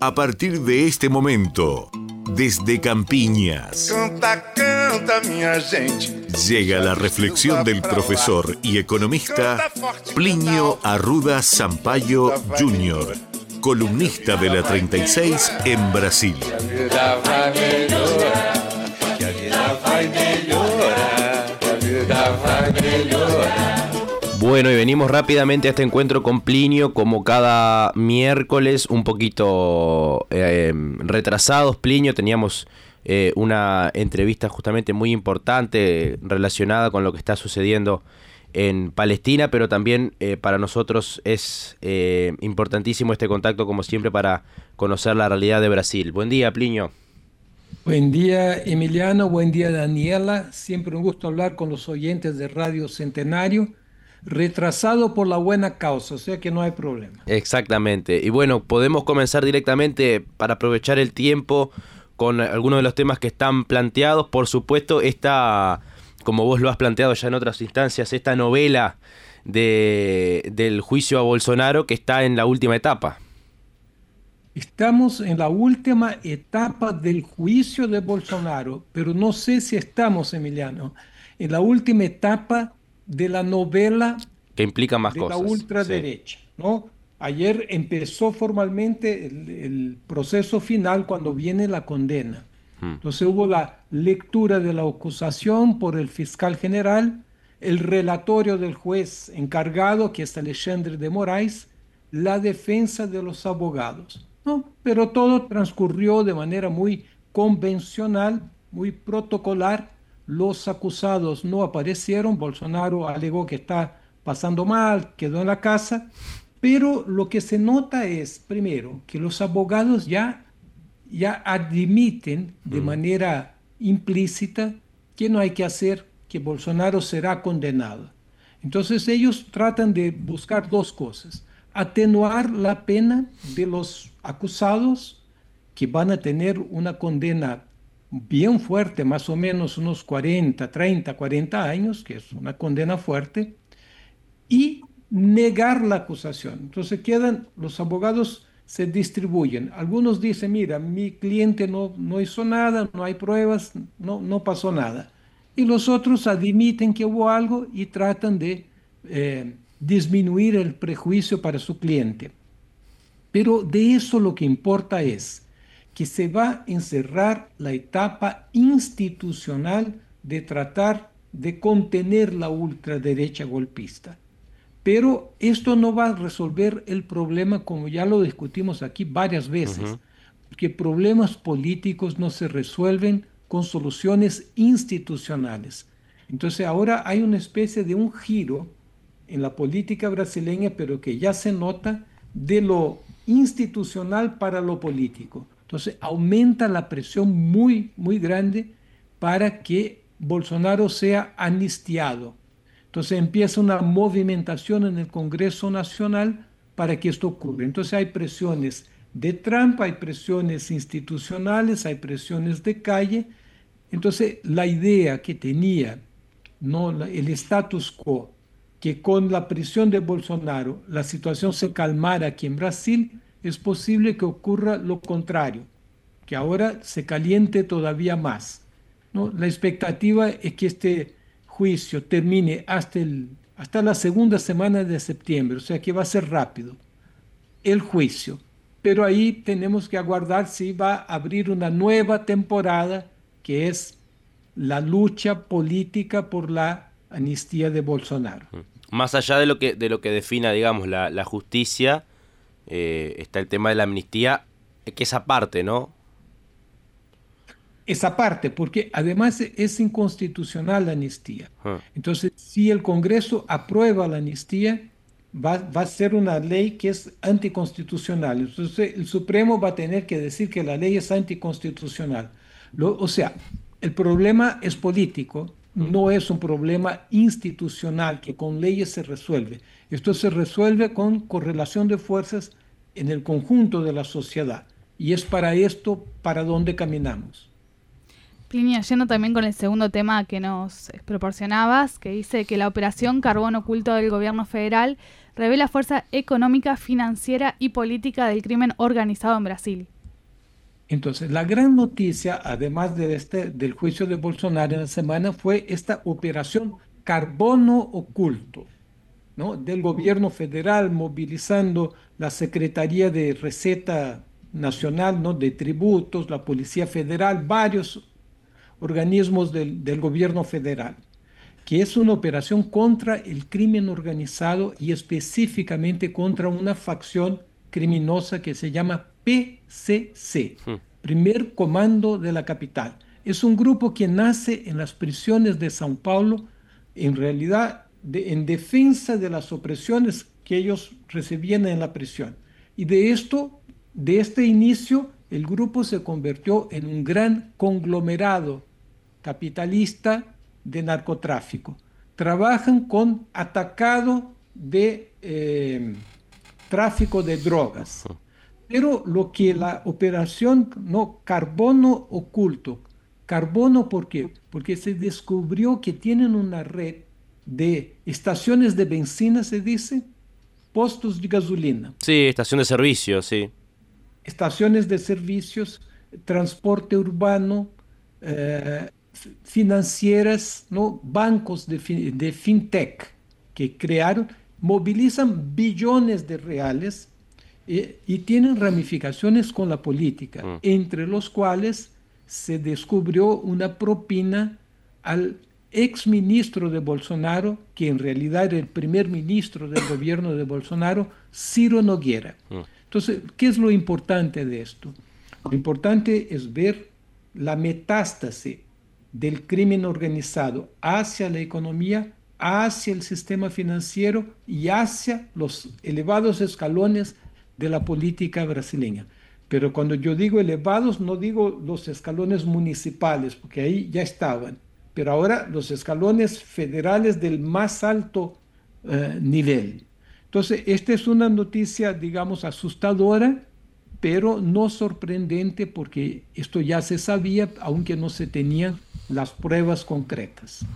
A partir de este momento, desde Campiñas, llega la reflexión del profesor y economista Plinio Arruda Sampaio Jr., columnista de la 36 en Brasil. Bueno, y venimos rápidamente a este encuentro con Plinio, como cada miércoles, un poquito eh, retrasados. Plinio, teníamos eh, una entrevista justamente muy importante relacionada con lo que está sucediendo en Palestina, pero también eh, para nosotros es importantísimo este contacto, como siempre, para conocer la realidad de Brasil. Buen día, Plinio. Buen día, Emiliano. Buen día, Daniela. Siempre un gusto hablar con los oyentes de Radio Centenario retrasado por la buena causa, o sea que no hay problema. Exactamente. Y bueno, podemos comenzar directamente para aprovechar el tiempo con algunos de los temas que están planteados. Por supuesto, esta, como vos lo has planteado ya en otras instancias, esta novela de, del juicio a Bolsonaro que está en la última etapa. Estamos en la última etapa del juicio de Bolsonaro, pero no sé si estamos, Emiliano, en la última etapa de la novela que implica más de cosas. la ultraderecha, ¿no? Ayer empezó formalmente el, proceso final cuando viene la condena. Hmm. Entonces hubo la lectura de la acusación por el fiscal general, el relatorio del juez encargado, que es Alexandre de Moraes, la defensa de los abogados. ¿no? Pero todo transcurrió de manera muy convencional, muy protocolar, los acusados no aparecieron, Bolsonaro alegó que está pasando mal, quedó en la casa, pero lo que se nota es, primero, que los abogados ya, ya admiten de mm. manera implícita que no hay que hacer, que Bolsonaro será condenado. Entonces ellos tratan de buscar dos cosas, atenuar la pena de los acusados, que van a tener una condena bien fuerte, más o menos unos 40, 30, 40 años, que es una condena fuerte, y negar la acusación. Entonces quedan, los abogados se distribuyen. Algunos dicen, mira, mi cliente no, no hizo nada, no hay pruebas, no, no pasó nada. Y los otros admiten que hubo algo y tratan de eh, disminuir el prejuicio para su cliente. Pero de eso lo que importa es que se va a encerrar la etapa institucional de tratar de contener la ultraderecha golpista. Pero esto no va a resolver el problema como ya lo discutimos aquí varias veces, porque problemas políticos no se resuelven con soluciones institucionales. Entonces ahora hay una especie de un giro en la política brasileña, pero que ya se nota de lo institucional para lo político. Entonces aumenta la presión muy, muy grande para que Bolsonaro sea anistiado. Entonces empieza una movimentación en el Congreso Nacional para que esto ocurra. Entonces hay presiones de Trump, hay presiones institucionales, hay presiones de calle. Entonces la idea que tenía ¿no? el status quo, que con la presión de Bolsonaro la situación se calmara aquí en Brasil, es posible que ocurra lo contrario, que ahora se caliente todavía más. ¿no? La expectativa es que este juicio termine hasta, el, hasta la segunda semana de septiembre, o sea que va a ser rápido el juicio. Pero ahí tenemos que aguardar si va a abrir una nueva temporada, que es la lucha política por la amnistía de Bolsonaro. Más allá de lo que, de lo que defina, digamos, la, la justicia, eh, está el tema de la amnistía, que esa parte, ¿no? Esa parte, porque además es inconstitucional la amnistía. Ah. Entonces, si el Congreso aprueba la amnistía, va, va, a ser una ley que es anticonstitucional. Entonces, el Supremo va a tener que decir que la ley es anticonstitucional. Lo, o sea, el problema es político, no es un problema institucional que con leyes se resuelve. Esto se resuelve con correlación de fuerzas en el conjunto de la sociedad. Y es para esto para donde caminamos. Plinio, yendo también con el segundo tema que nos proporcionabas, que dice que la operación Carbón Oculto del gobierno federal revela fuerza económica, financiera y política del crimen organizado en Brasil. Entonces, la gran noticia, además de este, del juicio de Bolsonaro en la semana, fue esta operación carbono oculto, ¿no? del gobierno federal movilizando la Secretaría de Receta Nacional, ¿no? de Tributos, la Policía Federal, varios organismos del, del gobierno federal, que es una operación contra el crimen organizado y específicamente contra una facción criminosa que se llama PCC, hmm. Primer Comando de la Capital. Es un grupo que nace en las prisiones de Sao Paulo, en realidad en defensa de las opresiones que ellos recibían en la prisión. Y de esto, de este inicio, el grupo se convirtió en un gran conglomerado capitalista de narcotráfico. Trabajan con atacado de eh, tráfico de drogas. Pero lo que la operación, no, carbono oculto, carbono, ¿por qué? Porque se descubrió que tienen una red de estaciones de benzina, se dice, postos de gasolina. Sí, estación de servicio, sí. Estaciones de servicios, transporte urbano, eh, financieras, ¿no? bancos de, de fintech que crearon, movilizan billones de reales y tienen ramificaciones con la política, mm. entre los cuales se descubrió una propina al ex ministro de Bolsonaro, que en realidad era el primer ministro del gobierno de Bolsonaro, Ciro Noguera. Mm. Entonces, ¿qué es lo importante de esto? Lo importante es ver la metástase del crimen organizado hacia la economía, hacia el sistema financiero y hacia los elevados escalones de la política brasileña. Pero cuando yo digo elevados, no digo los escalones municipales, porque ahí ya estaban, pero ahora los escalones federales del más alto eh, nivel. Entonces, esta es una noticia, digamos, asustadora, pero no sorprendente porque esto ya se sabía, aunque no se tenían las pruebas concretas.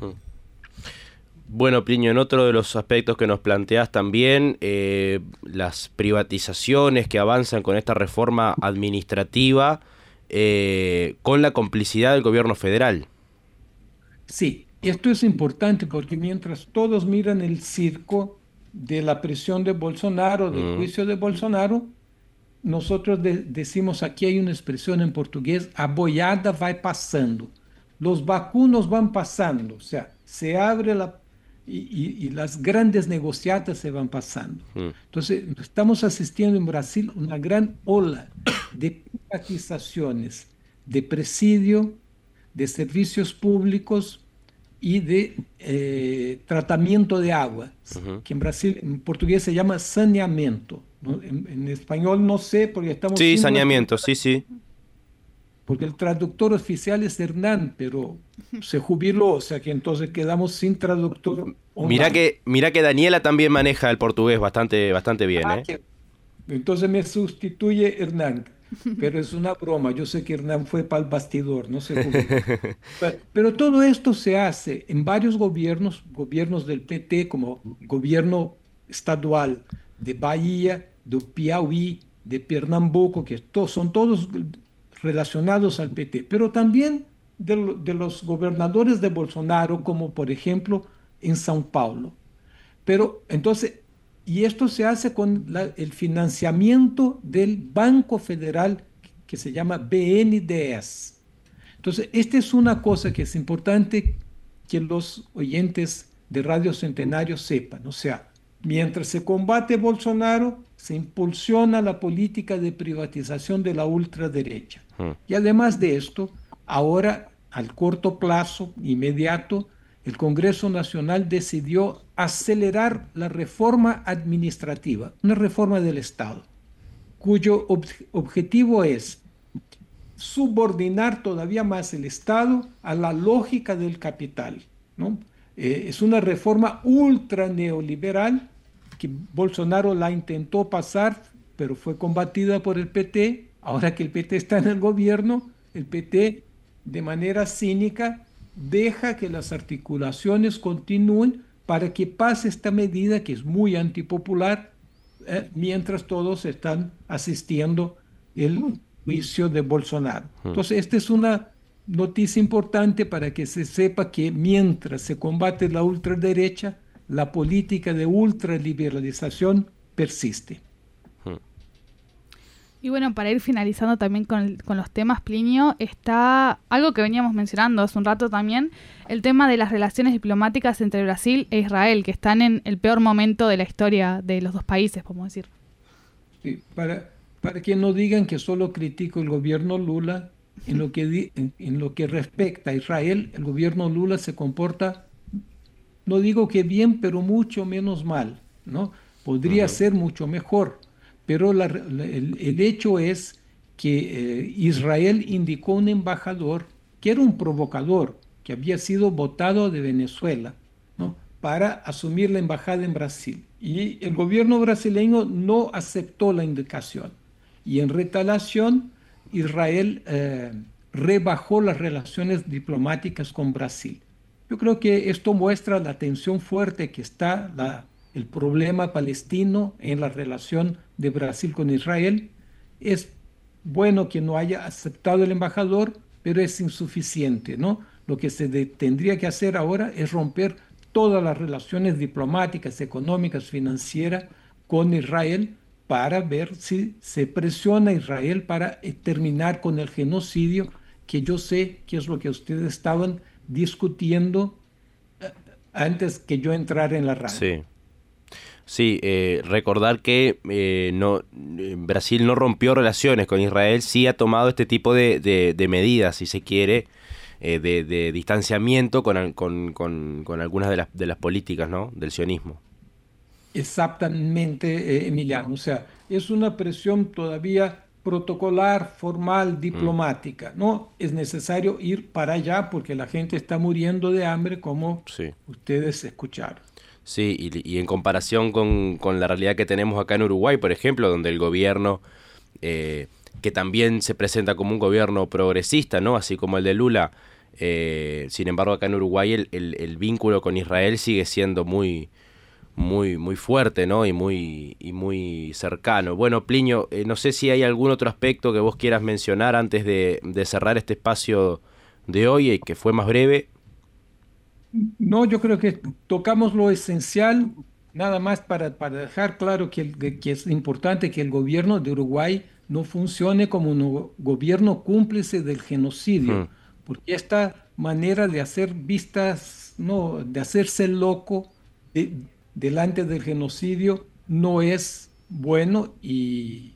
Bueno, Pliño, en otro de los aspectos que nos planteas también, eh, las privatizaciones que avanzan con esta reforma administrativa eh, con la complicidad del gobierno federal. Sí, esto es importante porque mientras todos miran el circo de la presión de Bolsonaro, del mm. juicio de Bolsonaro, nosotros decimos aquí hay una expresión en portugués, a boiada vai passando. Los vacunos van pasando, o sea, se abre la y, las grandes negociatas se van pasando. Mm. Entonces, estamos asistiendo en Brasil una gran ola de privatizaciones de presidio, de servicios públicos y de eh, tratamiento de agua, que en Brasil, en portugués se llama saneamiento. En, español no sé, porque estamos... Sí, saneamiento, sí, sí porque el traductor oficial es Hernán, pero se jubiló, o sea que entonces quedamos sin traductor. Mira que, mira que Daniela también maneja el portugués bastante, bastante bien. Ah, ¿eh? entonces me sustituye Hernán, pero es una broma. Yo sé que Hernán fue para el bastidor, no sé pero, pero todo esto se hace en varios gobiernos, gobiernos del PT, como gobierno estadual de Bahía, de Piauí, de Pernambuco, que son todos relacionados al PT, pero también de, los gobernadores de Bolsonaro, como por ejemplo en São Paulo. Pero entonces, y esto se hace con el financiamiento del Banco Federal que se llama BNDES. Entonces, esta es una cosa que es importante que los oyentes de Radio Centenario sepan. O sea, mientras se combate Bolsonaro, se impulsiona la política de privatización de la ultraderecha. Hmm. Y además de esto, ahora, al corto plazo, inmediato, el Congreso Nacional decidió acelerar la reforma administrativa, una reforma del Estado, cuyo objetivo es subordinar todavía más el Estado a la lógica del capital. ¿no? Eh, es una reforma ultra neoliberal que Bolsonaro la intentó pasar, pero fue combatida por el PT. Ahora que el PT está en el gobierno, el PT de manera cínica deja que las articulaciones continúen para que pase esta medida que es muy antipopular, eh, mientras todos están asistiendo el juicio de Bolsonaro. Entonces, esta es una noticia importante para que se sepa que mientras se combate la ultraderecha, la política de ultraliberalización persiste. Y bueno, para ir finalizando también con, los temas, Plinio, está algo que veníamos mencionando hace un rato también, el tema de las relaciones diplomáticas entre Brasil e Israel, que están en el peor momento de la historia de los dos países, podemos decir. Sí, para, para que no digan que solo critico el gobierno Lula, en lo, que, en, lo que respecta a Israel, el gobierno Lula se comporta, no digo que bien, pero mucho menos mal, ¿no? Podría ser mucho mejor, pero el, hecho es que eh, Israel indicó un embajador que era un provocador, que había sido votado de Venezuela, ¿no? para asumir la embajada en Brasil. Y el gobierno brasileño no aceptó la indicación. Y en retalación, Israel eh, rebajó las relaciones diplomáticas con Brasil. Yo creo que esto muestra la tensión fuerte que está la, el problema palestino en la relación de Brasil con Israel. Es bueno que no haya aceptado el embajador, pero es insuficiente, ¿no? Lo que se tendría que hacer ahora es romper todas las relaciones diplomáticas, económicas, financieras con Israel para ver si se presiona a Israel para eh, terminar con el genocidio, que yo sé que es lo que ustedes estaban discutiendo eh, antes que yo entrara en la radio. Sí. Sí, eh, recordar que no, Brasil no rompió relaciones con Israel, sí ha tomado este tipo de, medidas, si se quiere, de, distanciamiento con, con, algunas de las, de las políticas ¿no? del sionismo. Exactamente, eh, Emiliano. O sea, es una presión todavía protocolar, formal, mm. diplomática. No es necesario ir para allá porque la gente está muriendo de hambre, como ustedes escucharon. Sí, y, en comparación con, la realidad que tenemos acá en Uruguay, por ejemplo, donde el gobierno, eh, que también se presenta como un gobierno progresista, ¿no? Así como el de Lula, eh, sin embargo, acá en Uruguay el, el, vínculo con Israel sigue siendo muy, muy, muy fuerte, ¿no? Y muy, y muy cercano. Bueno, Plinio, eh, no sé si hay algún otro aspecto que vos quieras mencionar antes de, cerrar este espacio de hoy, y que fue más breve. No, yo creo que tocamos lo esencial, nada más para, para dejar claro que, que, es importante que el gobierno de Uruguay no funcione como un gobierno cúmplice del genocidio, porque esta manera de hacer vistas, no, de hacerse loco, delante del genocidio no es bueno y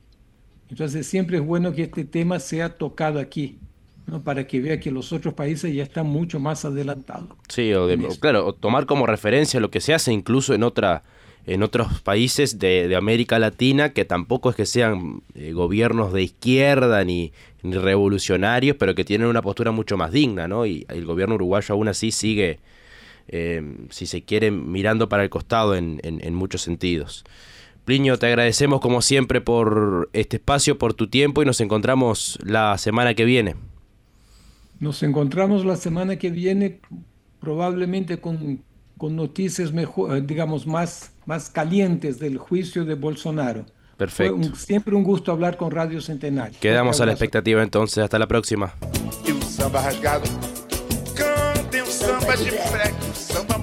entonces siempre es bueno que este tema sea tocado aquí. ¿no? para que vea que los otros países ya están mucho más adelantados. Sí, o claro, tomar como referencia lo que se hace incluso en otra en otros países de, América Latina que tampoco es que sean eh, gobiernos de izquierda ni, revolucionarios, pero que tienen una postura mucho más digna, ¿no? Y el gobierno uruguayo aún así sigue Em, si se quiere, mirando para el costado en, muchos sentidos. Plinio, te agradecemos como siempre por este espacio, por tu tiempo y nos encontramos la semana que viene. Nos encontramos la semana que viene probablemente con, noticias mejor, eh, digamos, más, más calientes del juicio de Bolsonaro. Perfecto. siempre un gusto hablar con Radio Centenario. Quedamos a la expectativa entonces. Hasta la próxima.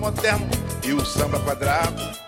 Moderno e o samba quadrado.